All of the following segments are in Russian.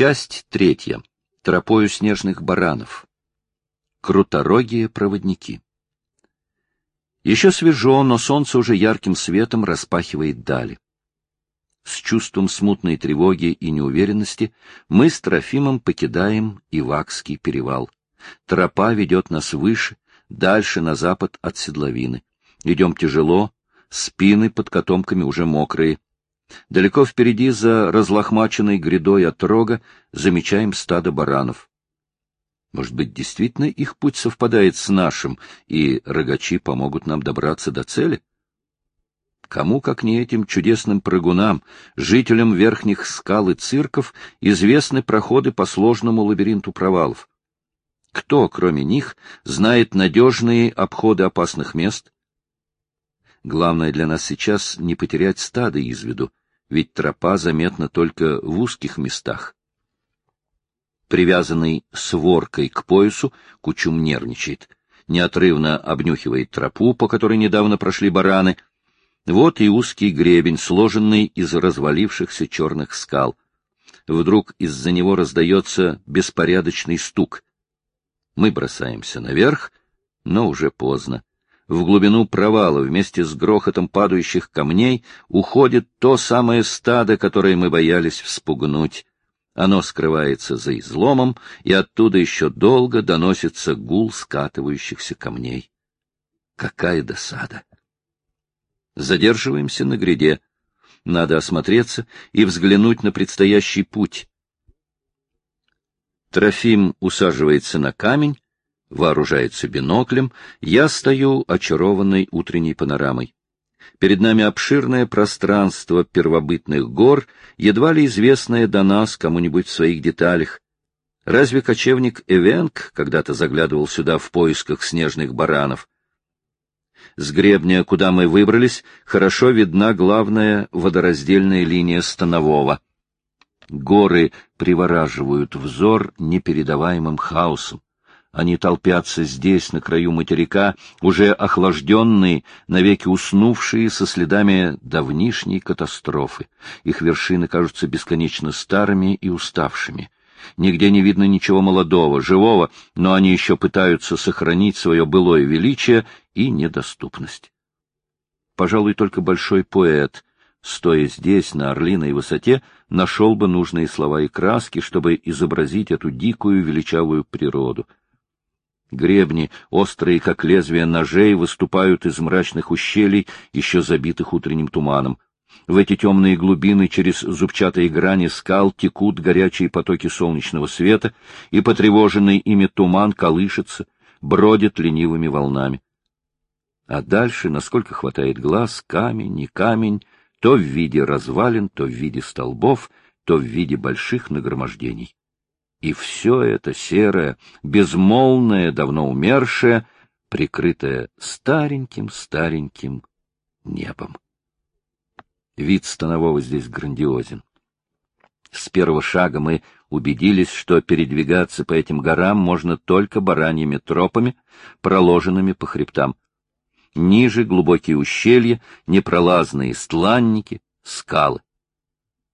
Часть третья. Тропою снежных баранов. Круторогие проводники. Еще свежо, но солнце уже ярким светом распахивает дали. С чувством смутной тревоги и неуверенности мы с Трофимом покидаем Ивакский перевал. Тропа ведет нас выше, дальше на запад от седловины. Идем тяжело, спины под котомками уже мокрые. Далеко впереди, за разлохмаченной грядой от рога, замечаем стадо баранов. Может быть, действительно их путь совпадает с нашим, и рогачи помогут нам добраться до цели? Кому, как не этим чудесным прыгунам, жителям верхних скал и цирков, известны проходы по сложному лабиринту провалов? Кто, кроме них, знает надежные обходы опасных мест? Главное для нас сейчас не потерять стадо из виду, ведь тропа заметна только в узких местах. Привязанный своркой к поясу, Кучум нервничает, неотрывно обнюхивает тропу, по которой недавно прошли бараны. Вот и узкий гребень, сложенный из развалившихся черных скал. Вдруг из-за него раздается беспорядочный стук. Мы бросаемся наверх, но уже поздно. В глубину провала вместе с грохотом падающих камней уходит то самое стадо, которое мы боялись вспугнуть. Оно скрывается за изломом, и оттуда еще долго доносится гул скатывающихся камней. Какая досада! Задерживаемся на гряде. Надо осмотреться и взглянуть на предстоящий путь. Трофим усаживается на камень, вооружается биноклем, я стою очарованной утренней панорамой. Перед нами обширное пространство первобытных гор, едва ли известное до нас кому-нибудь в своих деталях. Разве кочевник Эвенг когда-то заглядывал сюда в поисках снежных баранов? С гребня, куда мы выбрались, хорошо видна главная водораздельная линия Станового. Горы привораживают взор непередаваемым хаосом. Они толпятся здесь, на краю материка, уже охлажденные, навеки уснувшие со следами давнишней катастрофы. Их вершины кажутся бесконечно старыми и уставшими. Нигде не видно ничего молодого, живого, но они еще пытаются сохранить свое былое величие и недоступность. Пожалуй, только большой поэт, стоя здесь, на орлиной высоте, нашел бы нужные слова и краски, чтобы изобразить эту дикую величавую природу — Гребни, острые, как лезвия ножей, выступают из мрачных ущелий, еще забитых утренним туманом. В эти темные глубины через зубчатые грани скал текут горячие потоки солнечного света, и потревоженный ими туман колышется, бродит ленивыми волнами. А дальше, насколько хватает глаз, камень и камень, то в виде развалин, то в виде столбов, то в виде больших нагромождений. И все это серое, безмолвное, давно умершее, прикрытое стареньким-стареньким небом. Вид станового здесь грандиозен. С первого шага мы убедились, что передвигаться по этим горам можно только бараньими тропами, проложенными по хребтам. Ниже глубокие ущелья, непролазные стланники, скалы.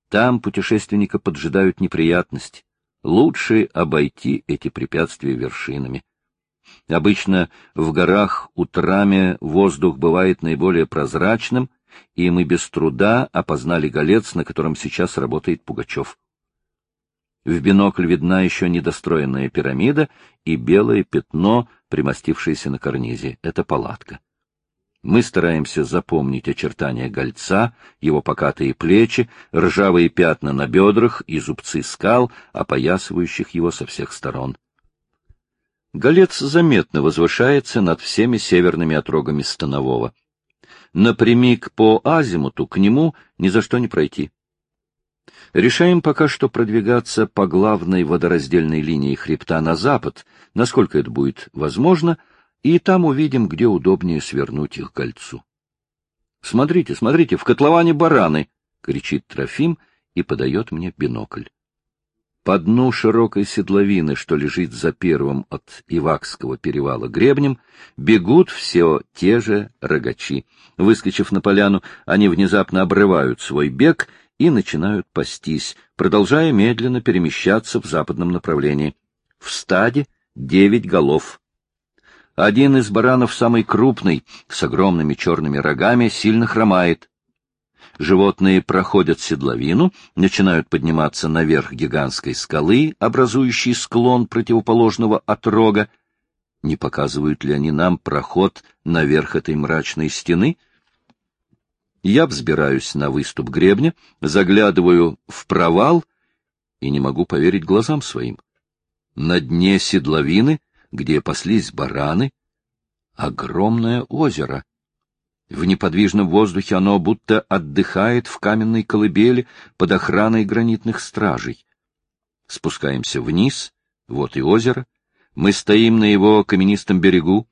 Там путешественника поджидают неприятности лучше обойти эти препятствия вершинами. Обычно в горах утрами воздух бывает наиболее прозрачным, и мы без труда опознали голец, на котором сейчас работает Пугачев. В бинокль видна еще недостроенная пирамида и белое пятно, примостившееся на карнизе. Это палатка. Мы стараемся запомнить очертания гольца, его покатые плечи, ржавые пятна на бедрах и зубцы скал, опоясывающих его со всех сторон. Голец заметно возвышается над всеми северными отрогами Станового. Напрямик по азимуту к нему ни за что не пройти. Решаем пока что продвигаться по главной водораздельной линии хребта на запад, насколько это будет возможно — и там увидим, где удобнее свернуть их кольцу. — Смотрите, смотрите, в котловане бараны! — кричит Трофим и подает мне бинокль. По дну широкой седловины, что лежит за первым от Ивакского перевала гребнем, бегут все те же рогачи. Выскочив на поляну, они внезапно обрывают свой бег и начинают пастись, продолжая медленно перемещаться в западном направлении. В стаде девять голов. Один из баранов, самый крупный, с огромными черными рогами, сильно хромает. Животные проходят седловину, начинают подниматься наверх гигантской скалы, образующей склон противоположного от рога. Не показывают ли они нам проход наверх этой мрачной стены? Я взбираюсь на выступ гребня, заглядываю в провал и не могу поверить глазам своим. На дне седловины, где паслись бараны, огромное озеро. В неподвижном воздухе оно будто отдыхает в каменной колыбели под охраной гранитных стражей. Спускаемся вниз, вот и озеро. Мы стоим на его каменистом берегу,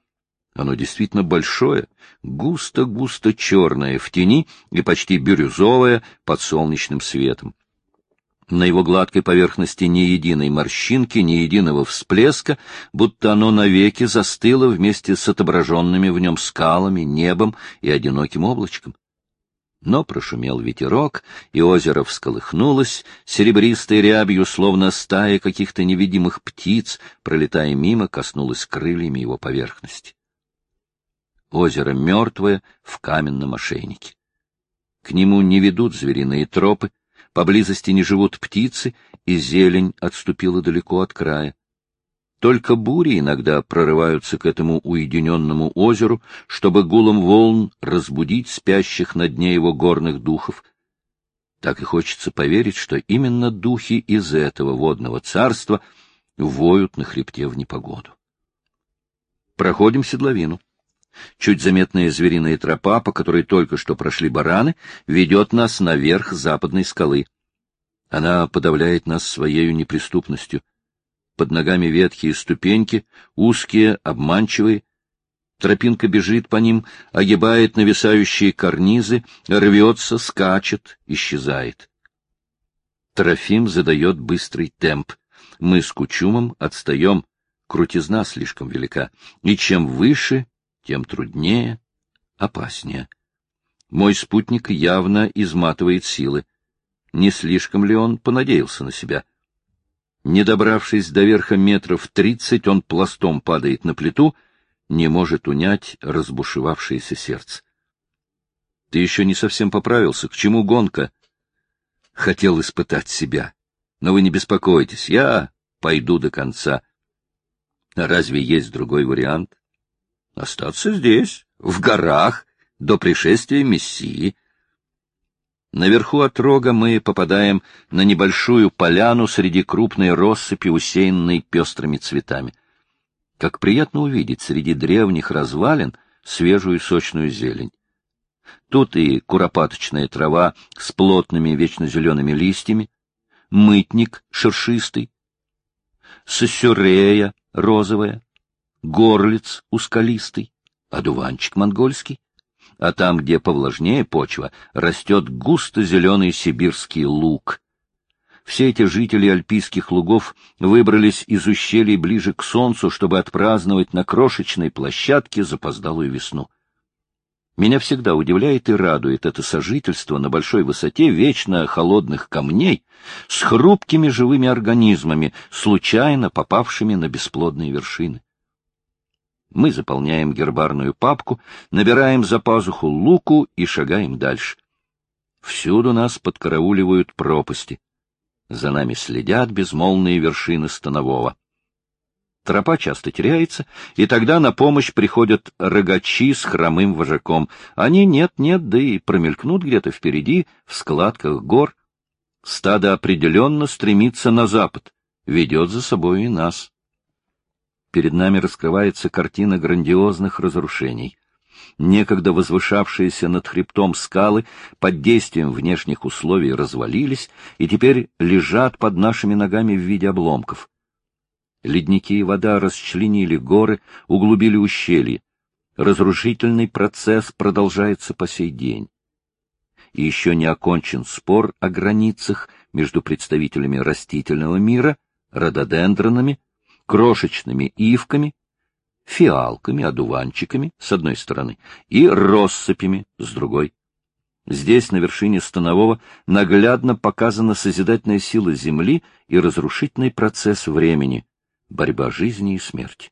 оно действительно большое, густо-густо черное в тени и почти бирюзовое под солнечным светом. На его гладкой поверхности ни единой морщинки, ни единого всплеска, будто оно навеки застыло вместе с отображенными в нем скалами, небом и одиноким облачком. Но прошумел ветерок, и озеро всколыхнулось, серебристой рябью, словно стая каких-то невидимых птиц, пролетая мимо, коснулась крыльями его поверхности. Озеро мертвое в каменном ошейнике. К нему не ведут звериные тропы, поблизости не живут птицы, и зелень отступила далеко от края. Только бури иногда прорываются к этому уединенному озеру, чтобы гулом волн разбудить спящих на дне его горных духов. Так и хочется поверить, что именно духи из этого водного царства воют на хребте в непогоду. Проходим седловину. Чуть заметная звериная тропа, по которой только что прошли бараны, ведет нас наверх западной скалы. Она подавляет нас своей неприступностью. Под ногами ветхие ступеньки, узкие, обманчивые. Тропинка бежит по ним, огибает нависающие карнизы, рвется, скачет, исчезает. Трофим задает быстрый темп. Мы с Кучумом отстаем, крутизна слишком велика, и чем выше, тем труднее, опаснее. Мой спутник явно изматывает силы. Не слишком ли он понадеялся на себя? Не добравшись до верха метров тридцать, он пластом падает на плиту, не может унять разбушевавшееся сердце. Ты еще не совсем поправился. К чему гонка? Хотел испытать себя. Но вы не беспокойтесь, я пойду до конца. Разве есть другой вариант? Остаться здесь, в горах, до пришествия Мессии. Наверху от рога мы попадаем на небольшую поляну среди крупной россыпи, усеянной пестрыми цветами. Как приятно увидеть среди древних развалин свежую сочную зелень. Тут и куропаточная трава с плотными вечно зелеными листьями, мытник шершистый, сосюрея розовая, горлиц ускалистый, одуванчик монгольский, а там, где повлажнее почва, растет густо-зеленый сибирский лук. Все эти жители альпийских лугов выбрались из ущелий ближе к солнцу, чтобы отпраздновать на крошечной площадке запоздалую весну. Меня всегда удивляет и радует это сожительство на большой высоте вечно холодных камней с хрупкими живыми организмами, случайно попавшими на бесплодные вершины. Мы заполняем гербарную папку, набираем за пазуху луку и шагаем дальше. Всюду нас подкарауливают пропасти. За нами следят безмолвные вершины Станового. Тропа часто теряется, и тогда на помощь приходят рогачи с хромым вожаком. Они нет-нет, да и промелькнут где-то впереди, в складках гор. Стадо определенно стремится на запад, ведет за собой и нас перед нами раскрывается картина грандиозных разрушений. Некогда возвышавшиеся над хребтом скалы под действием внешних условий развалились и теперь лежат под нашими ногами в виде обломков. Ледники и вода расчленили горы, углубили ущелья. Разрушительный процесс продолжается по сей день. И еще не окончен спор о границах между представителями растительного мира, рододендронами, крошечными ивками, фиалками, одуванчиками с одной стороны и россыпями с другой. Здесь, на вершине Станового, наглядно показана созидательная сила Земли и разрушительный процесс времени, борьба жизни и смерти.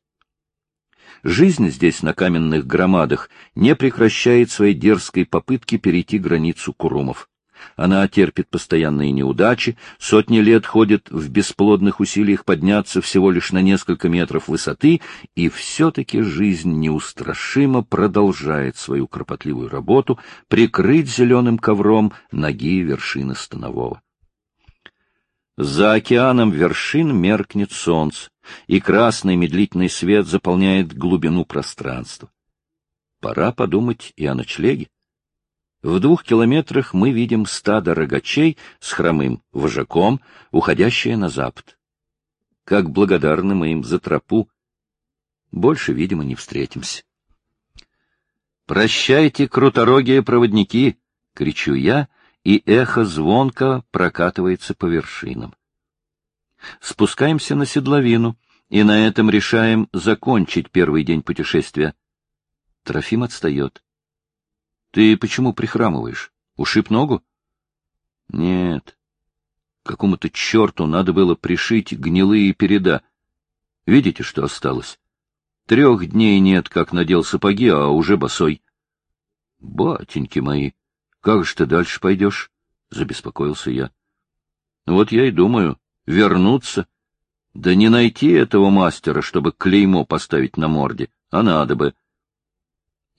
Жизнь здесь, на каменных громадах, не прекращает своей дерзкой попытки перейти границу Курумов. Она терпит постоянные неудачи, сотни лет ходит в бесплодных усилиях подняться всего лишь на несколько метров высоты, и все-таки жизнь неустрашимо продолжает свою кропотливую работу прикрыть зеленым ковром ноги вершины Станового. За океаном вершин меркнет солнце, и красный медлительный свет заполняет глубину пространства. Пора подумать и о ночлеге. В двух километрах мы видим стадо рогачей с хромым вожаком, уходящее на запад. Как благодарны мы им за тропу. Больше, видимо, не встретимся. «Прощайте, круторогие проводники!» — кричу я, и эхо звонко прокатывается по вершинам. Спускаемся на седловину, и на этом решаем закончить первый день путешествия. Трофим отстает. — Ты почему прихрамываешь? Ушиб ногу? — Нет. Какому-то черту надо было пришить гнилые переда. Видите, что осталось? Трех дней нет, как надел сапоги, а уже босой. — Батеньки мои, как же ты дальше пойдешь? — забеспокоился я. — Вот я и думаю, вернуться да не найти этого мастера, чтобы клеймо поставить на морде, а надо бы.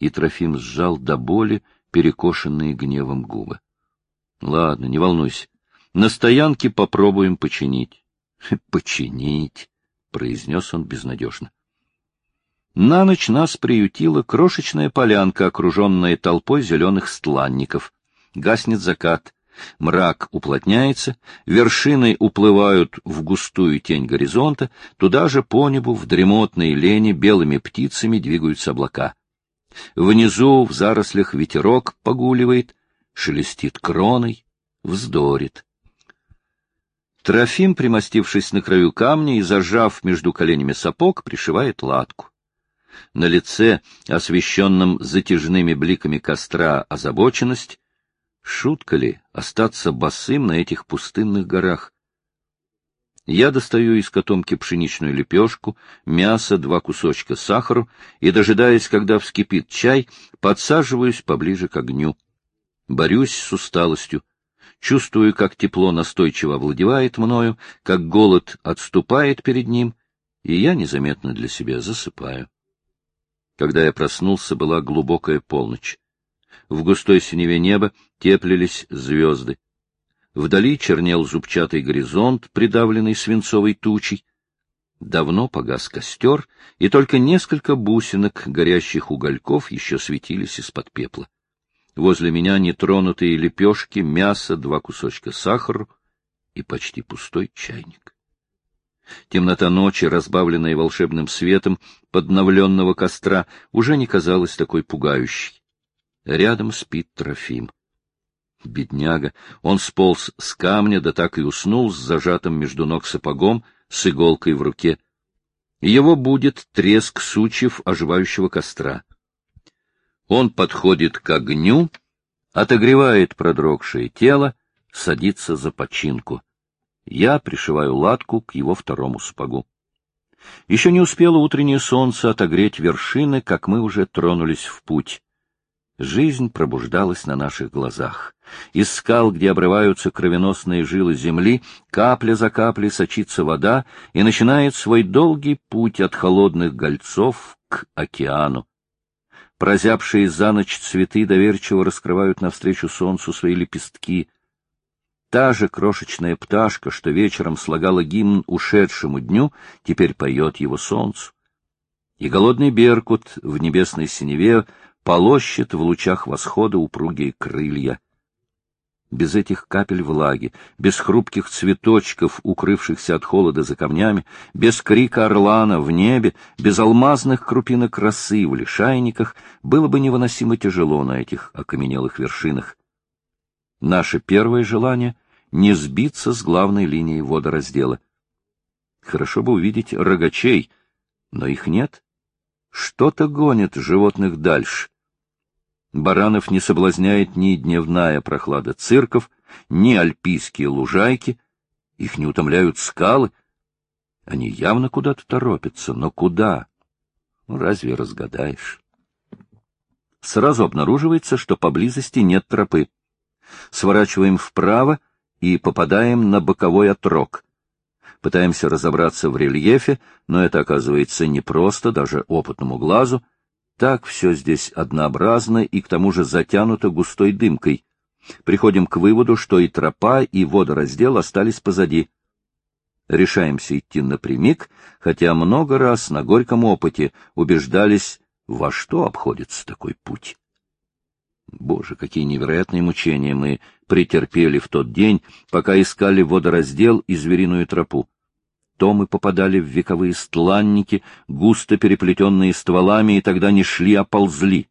И Трофим сжал до боли перекошенные гневом губы. — Ладно, не волнуйся. На стоянке попробуем починить. — Починить, — произнес он безнадежно. На ночь нас приютила крошечная полянка, окруженная толпой зеленых стланников. Гаснет закат. Мрак уплотняется, вершины уплывают в густую тень горизонта, туда же по небу в дремотной лени белыми птицами двигаются облака. Внизу в зарослях ветерок погуливает, шелестит кроной, вздорит. Трофим, примостившись на краю камня и зажав между коленями сапог, пришивает латку. На лице, освещенном затяжными бликами костра, озабоченность, Шутка ли остаться босым на этих пустынных горах? Я достаю из котомки пшеничную лепешку, мясо, два кусочка сахару и, дожидаясь, когда вскипит чай, подсаживаюсь поближе к огню. Борюсь с усталостью. Чувствую, как тепло настойчиво овладевает мною, как голод отступает перед ним, и я незаметно для себя засыпаю. Когда я проснулся, была глубокая полночь. В густой синеве неба теплились звезды. Вдали чернел зубчатый горизонт, придавленный свинцовой тучей. Давно погас костер, и только несколько бусинок горящих угольков еще светились из-под пепла. Возле меня нетронутые лепешки, мясо, два кусочка сахара и почти пустой чайник. Темнота ночи, разбавленная волшебным светом подновленного костра, уже не казалась такой пугающей. Рядом спит Трофим. Бедняга, он сполз с камня, да так и уснул с зажатым между ног сапогом, с иголкой в руке. Его будет треск сучьев оживающего костра. Он подходит к огню, отогревает продрогшее тело, садится за починку. Я пришиваю латку к его второму сапогу. Еще не успело утреннее солнце отогреть вершины, как мы уже тронулись в путь. Жизнь пробуждалась на наших глазах. Из скал, где обрываются кровеносные жилы земли, капля за каплей сочится вода и начинает свой долгий путь от холодных гольцов к океану. Прозябшие за ночь цветы доверчиво раскрывают навстречу солнцу свои лепестки. Та же крошечная пташка, что вечером слагала гимн ушедшему дню, теперь поет его солнцу. И голодный беркут в небесной синеве полощет в лучах восхода упругие крылья. Без этих капель влаги, без хрупких цветочков, укрывшихся от холода за камнями, без крика орлана в небе, без алмазных крупинок росы в лишайниках, было бы невыносимо тяжело на этих окаменелых вершинах. Наше первое желание — не сбиться с главной линии водораздела. Хорошо бы увидеть рогачей, но их нет. Что-то гонит животных дальше. Баранов не соблазняет ни дневная прохлада цирков, ни альпийские лужайки, их не утомляют скалы. Они явно куда-то торопятся, но куда? Ну, разве разгадаешь? Сразу обнаруживается, что поблизости нет тропы. Сворачиваем вправо и попадаем на боковой отрог. Пытаемся разобраться в рельефе, но это оказывается непросто даже опытному глазу. Так все здесь однообразно и к тому же затянуто густой дымкой. Приходим к выводу, что и тропа, и водораздел остались позади. Решаемся идти напрямик, хотя много раз на горьком опыте убеждались, во что обходится такой путь. Боже, какие невероятные мучения мы претерпели в тот день, пока искали водораздел и звериную тропу. То мы попадали в вековые стланники, густо переплетенные стволами, и тогда не шли, а ползли.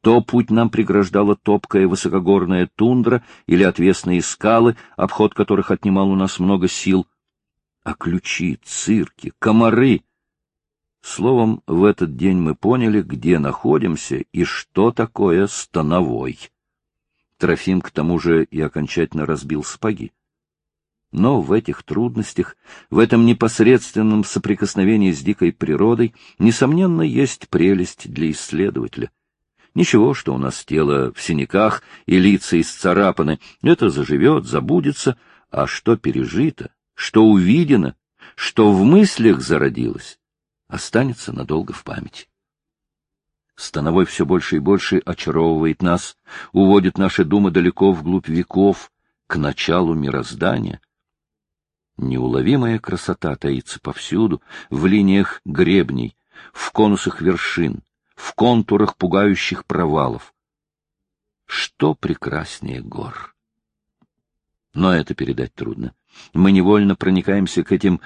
То путь нам преграждала топкая высокогорная тундра или отвесные скалы, обход которых отнимал у нас много сил. А ключи, цирки, комары... Словом, в этот день мы поняли, где находимся и что такое становой. Трофим, к тому же, и окончательно разбил сапоги. Но в этих трудностях, в этом непосредственном соприкосновении с дикой природой, несомненно, есть прелесть для исследователя. Ничего, что у нас тело в синяках и лица исцарапаны, это заживет, забудется, а что пережито, что увидено, что в мыслях зародилось, останется надолго в памяти. Становой все больше и больше очаровывает нас, уводит наши думы далеко вглубь веков, к началу мироздания. Неуловимая красота таится повсюду, в линиях гребней, в конусах вершин, в контурах пугающих провалов. Что прекраснее гор! Но это передать трудно. Мы невольно проникаемся к этим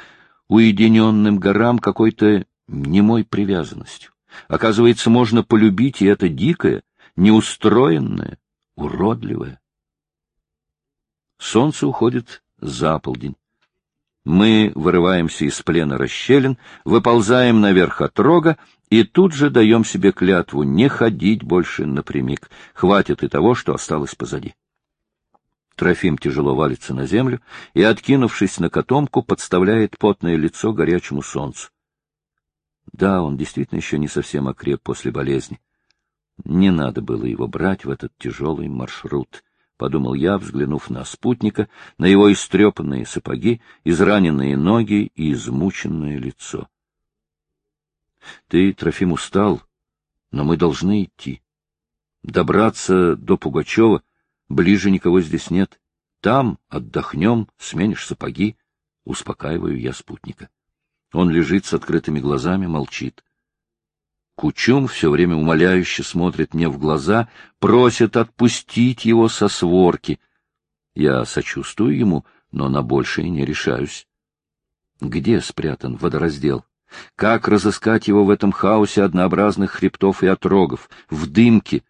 уединенным горам какой-то немой привязанностью. Оказывается, можно полюбить и это дикое, неустроенное, уродливое. Солнце уходит за полдень. Мы вырываемся из плена расщелин, выползаем наверх от рога и тут же даем себе клятву не ходить больше напрямик. Хватит и того, что осталось позади. Трофим тяжело валится на землю и, откинувшись на котомку, подставляет потное лицо горячему солнцу. Да, он действительно еще не совсем окреп после болезни. Не надо было его брать в этот тяжелый маршрут, — подумал я, взглянув на спутника, на его истрепанные сапоги, израненные ноги и измученное лицо. — Ты, Трофим, устал, но мы должны идти. Добраться до Пугачева, ближе никого здесь нет. Там отдохнем, сменишь сапоги, — успокаиваю я спутника. Он лежит с открытыми глазами, молчит. Кучум все время умоляюще смотрит мне в глаза, просит отпустить его со сворки. Я сочувствую ему, но на большее не решаюсь. Где спрятан водораздел? Как разыскать его в этом хаосе однообразных хребтов и отрогов, в дымке?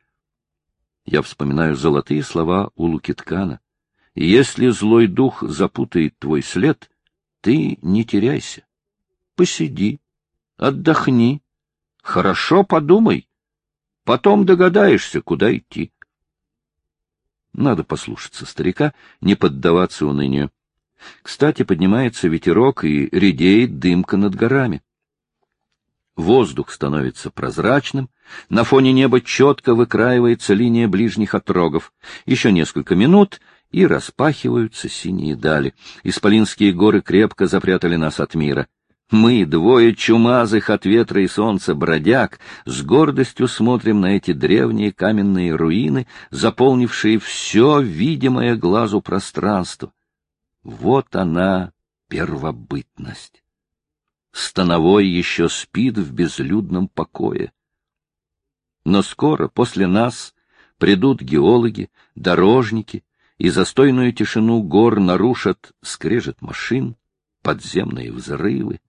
Я вспоминаю золотые слова у Лукиткана. Если злой дух запутает твой след, ты не теряйся посиди, отдохни, хорошо подумай. Потом догадаешься, куда идти. Надо послушаться старика, не поддаваться унынию. Кстати, поднимается ветерок и редеет дымка над горами. Воздух становится прозрачным, на фоне неба четко выкраивается линия ближних отрогов. Еще несколько минут — и распахиваются синие дали. Исполинские горы крепко запрятали нас от мира. Мы, двое чумазых от ветра и солнца бродяг, с гордостью смотрим на эти древние каменные руины, заполнившие все видимое глазу пространство. Вот она, первобытность. Становой еще спит в безлюдном покое. Но скоро после нас придут геологи, дорожники, и застойную тишину гор нарушат скрежет машин, подземные взрывы,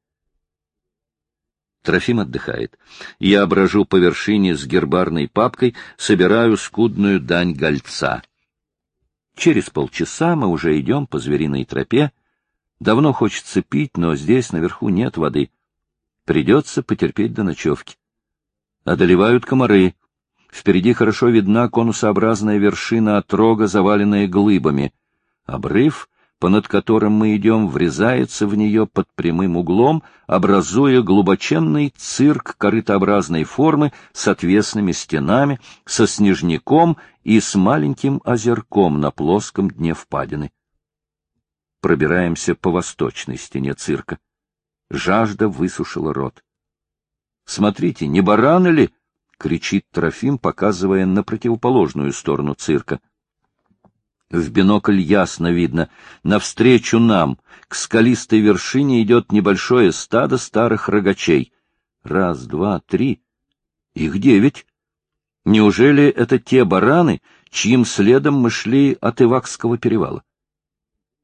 Трофим отдыхает. Я брожу по вершине с гербарной папкой, собираю скудную дань гольца. Через полчаса мы уже идем по звериной тропе. Давно хочется пить, но здесь наверху нет воды. Придется потерпеть до ночевки. Одолевают комары. Впереди хорошо видна конусообразная вершина отрога, заваленная глыбами. Обрыв, понад которым мы идем, врезается в нее под прямым углом, образуя глубоченный цирк корытообразной формы с отвесными стенами, со снежником и с маленьким озерком на плоском дне впадины. Пробираемся по восточной стене цирка. Жажда высушила рот. Смотрите, не бараны ли? — кричит Трофим, показывая на противоположную сторону цирка. В бинокль ясно видно. Навстречу нам, к скалистой вершине, идет небольшое стадо старых рогачей. Раз, два, три. Их девять. Неужели это те бараны, чьим следом мы шли от Ивакского перевала?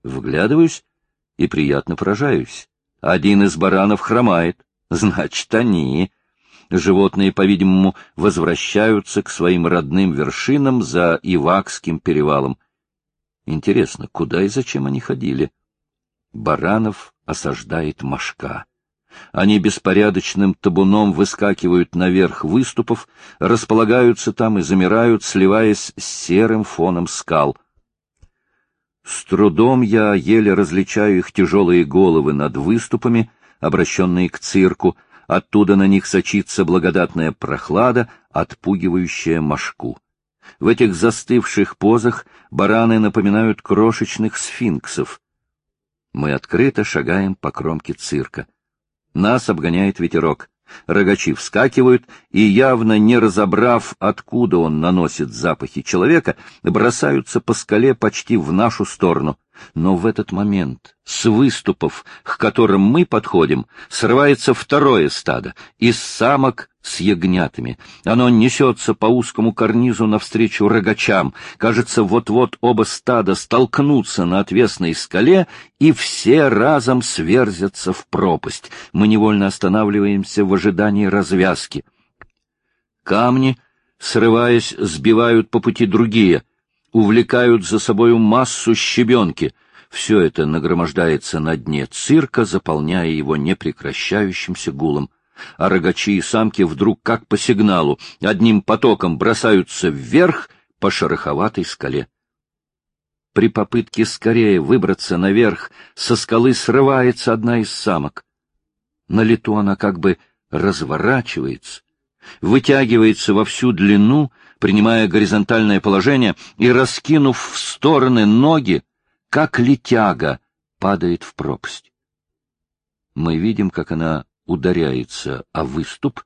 Вглядываюсь и приятно поражаюсь. Один из баранов хромает. Значит, они. Животные, по-видимому, возвращаются к своим родным вершинам за Ивакским перевалом. Интересно, куда и зачем они ходили? Баранов осаждает мошка. Они беспорядочным табуном выскакивают наверх выступов, располагаются там и замирают, сливаясь с серым фоном скал. С трудом я еле различаю их тяжелые головы над выступами, обращенные к цирку, оттуда на них сочится благодатная прохлада, отпугивающая мошку. В этих застывших позах бараны напоминают крошечных сфинксов. Мы открыто шагаем по кромке цирка. Нас обгоняет ветерок. Рогачи вскакивают, и, явно не разобрав, откуда он наносит запахи человека, бросаются по скале почти в нашу сторону. Но в этот момент с выступов, к которым мы подходим, срывается второе стадо, из самок с ягнятами. Оно несется по узкому карнизу навстречу рогачам. Кажется, вот-вот оба стада столкнутся на отвесной скале, и все разом сверзятся в пропасть. Мы невольно останавливаемся в ожидании развязки. Камни, срываясь, сбивают по пути другие, увлекают за собою массу щебенки. Все это нагромождается на дне цирка, заполняя его непрекращающимся гулом а рогачи и самки вдруг, как по сигналу, одним потоком бросаются вверх по шероховатой скале. При попытке скорее выбраться наверх со скалы срывается одна из самок. На лету она как бы разворачивается, вытягивается во всю длину, принимая горизонтальное положение и, раскинув в стороны ноги, как летяга, падает в пропасть. Мы видим, как она ударяется о выступ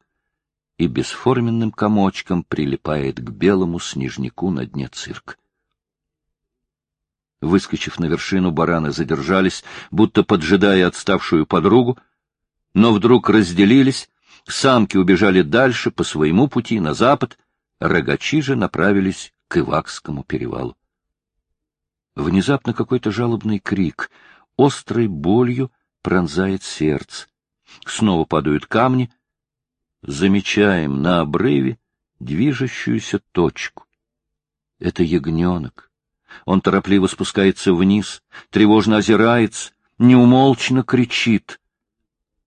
и бесформенным комочком прилипает к белому снежнику на дне цирк. Выскочив на вершину, бараны задержались, будто поджидая отставшую подругу, но вдруг разделились, самки убежали дальше по своему пути на запад, рогачи же направились к Ивакскому перевалу. Внезапно какой-то жалобный крик, острой болью пронзает сердце. Снова падают камни. Замечаем на обрыве движущуюся точку. Это ягненок. Он торопливо спускается вниз, тревожно озирается, неумолчно кричит.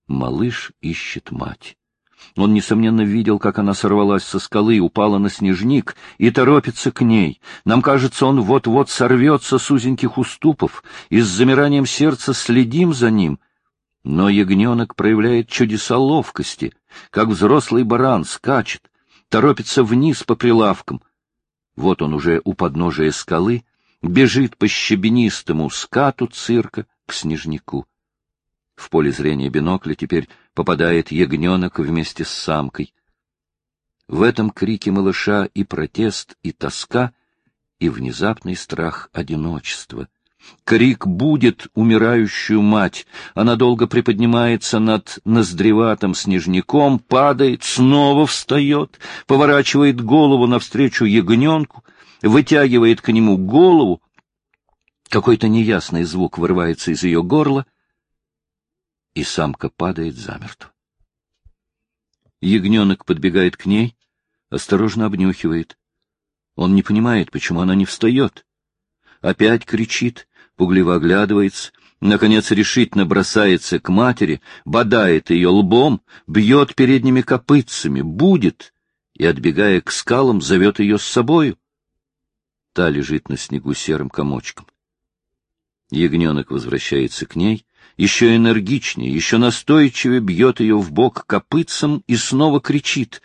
Малыш ищет мать. Он, несомненно, видел, как она сорвалась со скалы, упала на снежник и торопится к ней. Нам кажется, он вот-вот сорвется с узеньких уступов, и с замиранием сердца следим за ним — но ягненок проявляет чудеса ловкости, как взрослый баран скачет, торопится вниз по прилавкам. Вот он уже у подножия скалы, бежит по щебенистому скату цирка к снежнику. В поле зрения бинокля теперь попадает ягненок вместе с самкой. В этом крике малыша и протест, и тоска, и внезапный страх одиночества — Крик будет умирающую мать. Она долго приподнимается над ноздреватым снежником, падает, снова встает, поворачивает голову навстречу ягненку, вытягивает к нему голову. Какой-то неясный звук вырывается из ее горла, и самка падает замертво. Ягненок подбегает к ней, осторожно обнюхивает. Он не понимает, почему она не встает. Опять кричит, пугливо оглядывается, наконец решительно бросается к матери, бодает ее лбом, бьет передними копытцами, будет, и, отбегая к скалам, зовет ее с собою. Та лежит на снегу серым комочком. Ягненок возвращается к ней, еще энергичнее, еще настойчивее бьет ее в бок копытцем и снова кричит.